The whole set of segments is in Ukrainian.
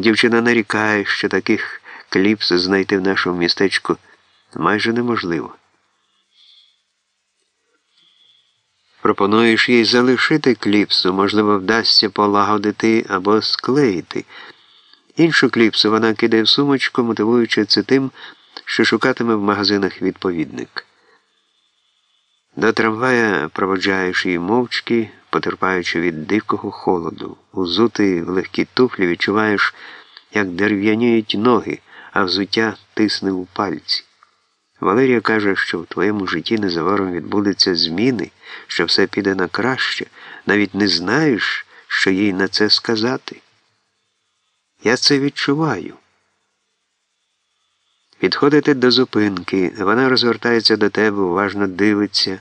Дівчина нарікає, що таких кліпс знайти в нашому містечку майже неможливо. Пропонуєш їй залишити кліпсу, можливо, вдасться полагодити або склеїти. Іншу кліпсу вона кидає в сумочку, мотивуючи це тим, що шукатиме в магазинах відповідник. До трамвая проводжаєш її мовчки, потерпаючи від дикого холоду. Узутий в легкі туфлі відчуваєш, як дерев'яніють ноги, а взуття тисне у пальці. Валерія каже, що в твоєму житті незабаром відбудуться зміни, що все піде на краще, навіть не знаєш, що їй на це сказати. Я це відчуваю. Підходите до зупинки, вона розвертається до тебе, уважно дивиться.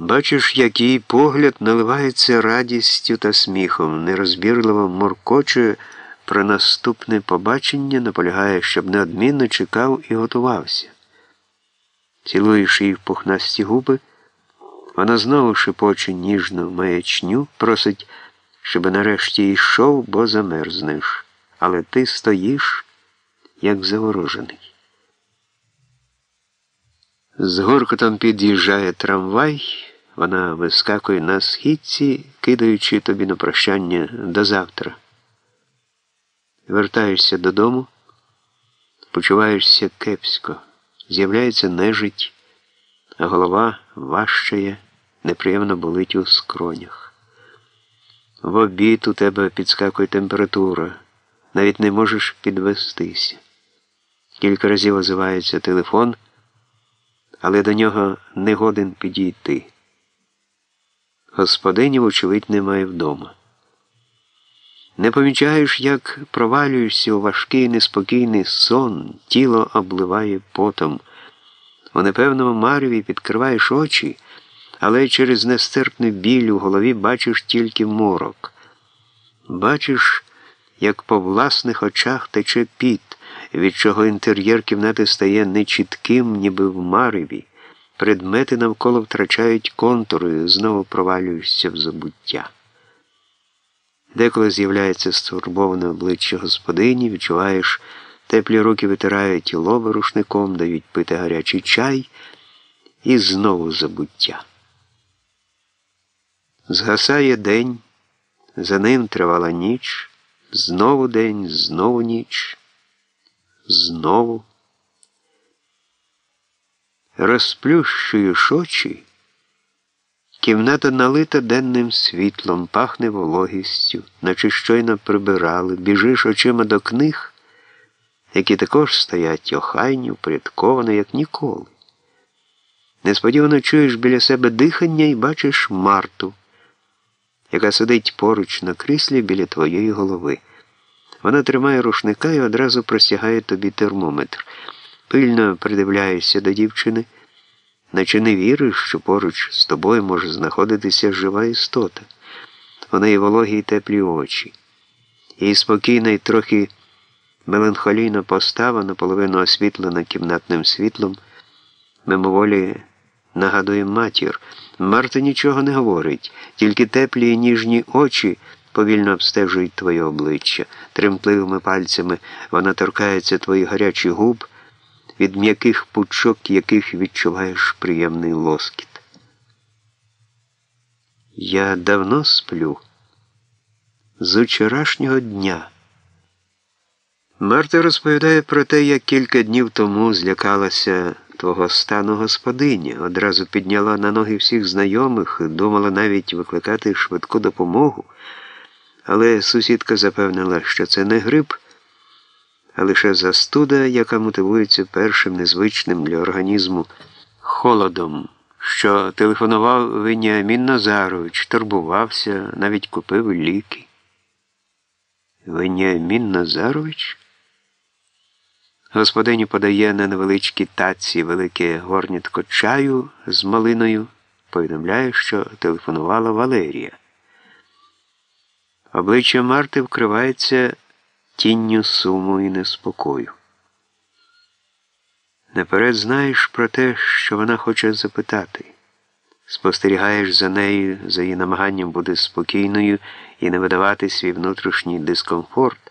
Бачиш, як її погляд наливається радістю та сміхом, нерозбірливо моркочує про наступне побачення, наполягає, щоб неодмінно чекав і готувався. Цілуєш її в пухнасті губи, вона знову шепоче ніжно маячню, просить, щоб нарешті йшов, бо замерзнеш. Але ти стоїш, як заворожений. З горкотом під'їжджає трамвай, вона вискакує на східці, кидаючи тобі на прощання до завтра. Вертаєшся додому, почуваєшся кепсько, з'являється нежить, а голова важчає, неприємно болить у скронях. В обід у тебе підскакує температура, навіть не можеш підвестися. Кілька разів озивається телефон, але до нього не годен підійти. Господинів, вочевидь, немає вдома. Не помічаєш, як провалюєшся у важкий неспокійний сон, тіло обливає потом. У непевному марві підкриваєш очі, але через нестерпний біль у голові бачиш тільки морок. Бачиш, як по власних очах тече піт, від чого інтер'єр кімнати стає нечітким, ніби в мареві. Предмети навколо втрачають контури, знову провалюєшся в забуття. Деколи з'являється стурбоване обличчя господині, відчуваєш, теплі руки витирають лоба рушником, дають пити гарячий чай і знову забуття. Згасає день, за ним тривала ніч, знову день, знову ніч, знову. Розплющуєш очі, кімната налита денним світлом, пахне вологістю, наче щойно прибирали, біжиш очима до книг, які також стоять охайні, впорядковані, як ніколи. Несподівано чуєш біля себе дихання і бачиш Марту, яка сидить поруч на кріслі біля твоєї голови. Вона тримає рушника і одразу простягає тобі термометр. Пильно придивляєшся до дівчини, наче не віриш, що поруч з тобою може знаходитися жива істота. У неї вологі й теплі очі. Її спокійна і трохи меланхолійна постава, наполовину освітлена кімнатним світлом, мимоволі нагадує матір. Марта нічого не говорить, тільки теплі і ніжні очі повільно обстежують твоє обличчя. Тремтливими пальцями вона торкається твоїх гарячих губ від м'яких пучок, яких відчуваєш приємний лоскіт. Я давно сплю з учорашнього дня. Марта розповідає про те, як кілька днів тому злякалася твого стану господиня, одразу підняла на ноги всіх знайомих, думала навіть викликати швидку допомогу, але сусідка запевнила, що це не грип а лише застуда, яка мотивується першим незвичним для організму холодом, що телефонував Веніамін Назарович, турбувався, навіть купив ліки. Веніамін Назарович? Господині подає на невеличкій таці велике горнятко чаю з малиною, повідомляє, що телефонувала Валерія. Обличчя Марти вкривається тінню суму і неспокою. Наперед знаєш про те, що вона хоче запитати. Спостерігаєш за нею, за її намаганням бути спокійною і не видавати свій внутрішній дискомфорт.